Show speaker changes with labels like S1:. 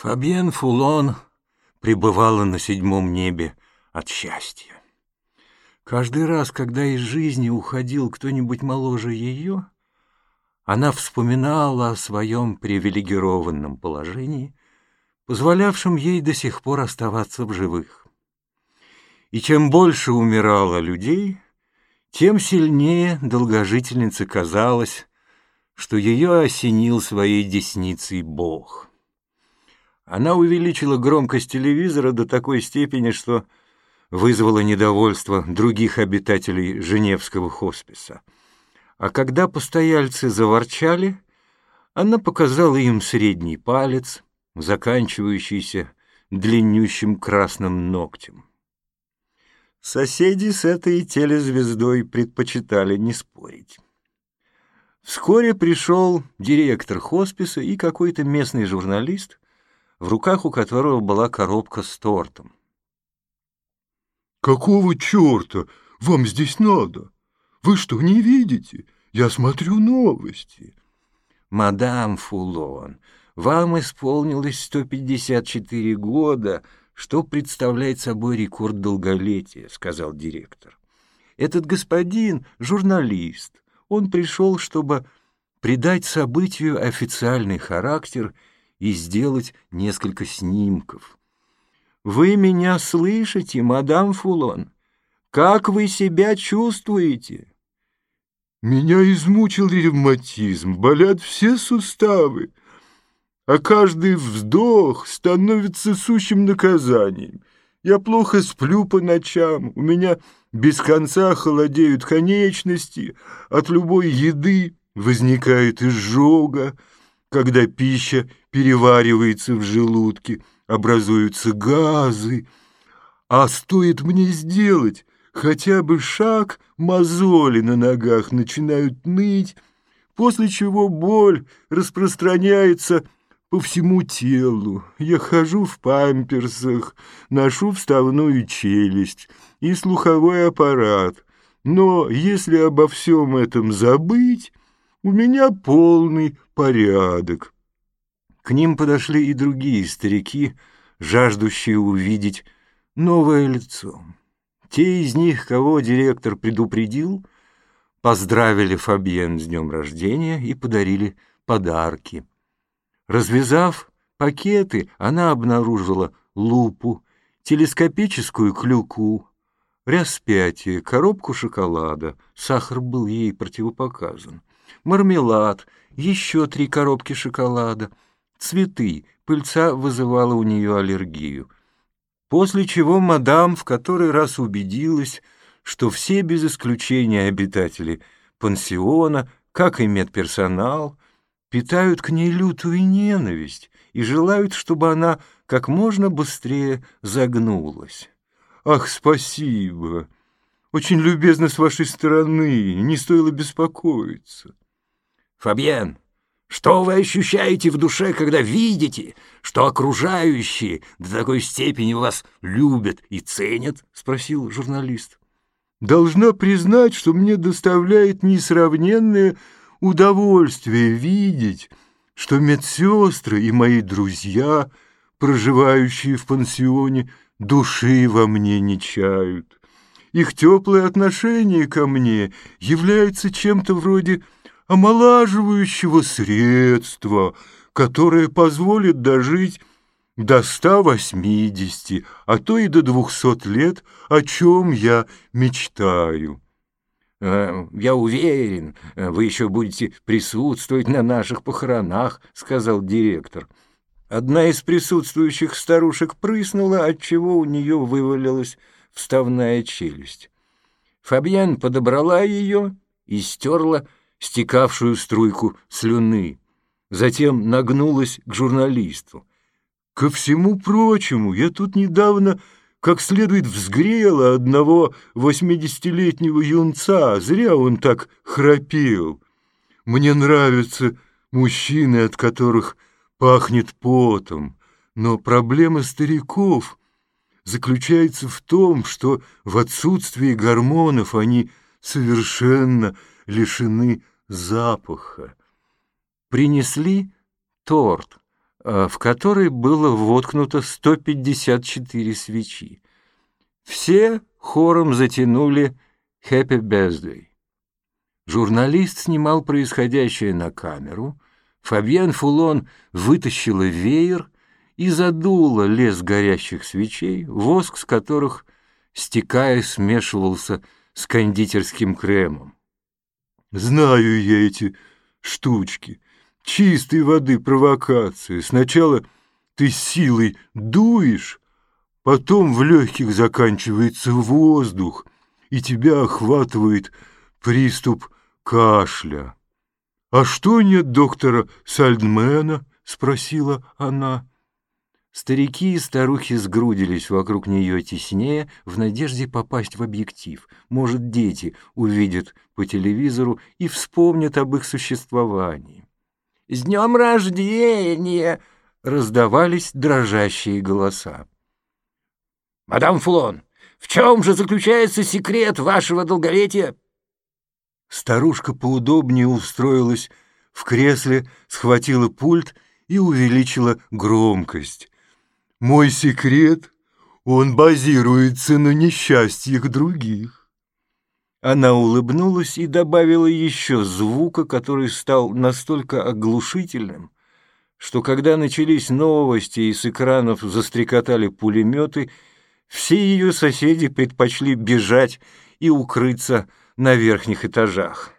S1: Фабьен Фулон пребывала на седьмом небе от счастья. Каждый раз, когда из жизни уходил кто-нибудь моложе ее, она вспоминала о своем привилегированном положении, позволявшем ей до сих пор оставаться в живых. И чем больше умирало людей, тем сильнее долгожительнице казалось, что ее осенил своей десницей Бог — она увеличила громкость телевизора до такой степени, что вызвала недовольство других обитателей Женевского хосписа. А когда постояльцы заворчали, она показала им средний палец, заканчивающийся длиннющим красным ногтем. Соседи с этой телезвездой предпочитали не спорить. Вскоре пришел директор хосписа и какой-то местный журналист, в руках у которого была коробка с тортом.
S2: «Какого черта вам здесь надо? Вы что, не видите? Я смотрю новости».
S1: «Мадам Фулон, вам исполнилось 154 года, что представляет собой рекорд долголетия», — сказал директор. «Этот господин — журналист. Он пришел, чтобы придать событию официальный характер — и сделать несколько снимков. «Вы меня слышите, мадам Фулон? Как вы себя чувствуете?»
S2: «Меня измучил ревматизм, болят все суставы, а каждый вздох становится сущим наказанием. Я плохо сплю по ночам, у меня без конца холодеют конечности, от любой еды возникает изжога, когда пища переваривается в желудке, образуются газы. А стоит мне сделать хотя бы шаг, мозоли на ногах начинают ныть, после чего боль распространяется по всему телу. Я хожу в памперсах, ношу вставную челюсть и слуховой аппарат. Но если обо всем этом забыть, у меня полный порядок. К ним подошли и другие старики, жаждущие увидеть новое лицо. Те из них, кого директор предупредил, поздравили Фабьен с днем рождения и подарили подарки. Развязав пакеты, она обнаружила лупу, телескопическую клюку, распятие, коробку шоколада, сахар был ей противопоказан, мармелад, еще три коробки шоколада — цветы, пыльца вызывала у нее аллергию. После чего мадам в который раз убедилась, что все без исключения обитатели пансиона, как и медперсонал, питают к ней лютую ненависть и желают, чтобы она как можно быстрее загнулась. «Ах, спасибо! Очень любезно с вашей стороны, не стоило беспокоиться».
S1: «Фабьен, что вы ощущаете в душе, когда видите, что окружающие до такой степени вас любят и ценят? — спросил журналист.
S2: — Должна признать, что мне доставляет несравненное удовольствие видеть, что медсестры и мои друзья, проживающие в пансионе, души во мне не чают. Их теплое отношение ко мне является чем-то вроде омолаживающего средства, которое позволит дожить до 180, а то и до 200 лет, о чем я мечтаю.
S1: «Э, «Я уверен, вы еще будете присутствовать на наших похоронах», — сказал директор. Одна из присутствующих старушек прыснула, отчего у нее вывалилась вставная челюсть. Фабьян подобрала ее и стерла стекавшую струйку слюны. Затем нагнулась к журналисту.
S2: «Ко всему прочему, я тут недавно как следует взгрела одного восьмидесятилетнего юнца, зря он так храпел. Мне нравятся мужчины, от которых пахнет потом, но проблема стариков заключается в том, что в отсутствии гормонов они совершенно лишены запаха.
S1: Принесли торт, э, в которой было воткнуто 154 свечи. Все хором затянули «Happy Birthday». Журналист снимал происходящее на камеру. Фабьен Фулон вытащила веер и задула лес горящих свечей, воск с которых, стекая, смешивался с кондитерским кремом.
S2: «Знаю я эти штучки. Чистой воды провокация. Сначала ты силой дуешь, потом в легких заканчивается воздух, и тебя охватывает приступ кашля. «А что нет доктора Сальдмена?» — спросила она.
S1: Старики и старухи сгрудились вокруг нее теснее в надежде попасть в объектив. Может, дети увидят по телевизору и вспомнят об их существовании. «С днем рождения!» — раздавались дрожащие голоса. «Мадам Флон, в чем же заключается секрет вашего долголетия?»
S2: Старушка поудобнее устроилась в кресле, схватила пульт и увеличила громкость. Мой секрет, он базируется на несчастьях других.
S1: Она улыбнулась и добавила еще звука, который стал настолько оглушительным, что когда начались новости и с экранов застрекотали пулеметы, все ее соседи предпочли бежать и укрыться на верхних этажах.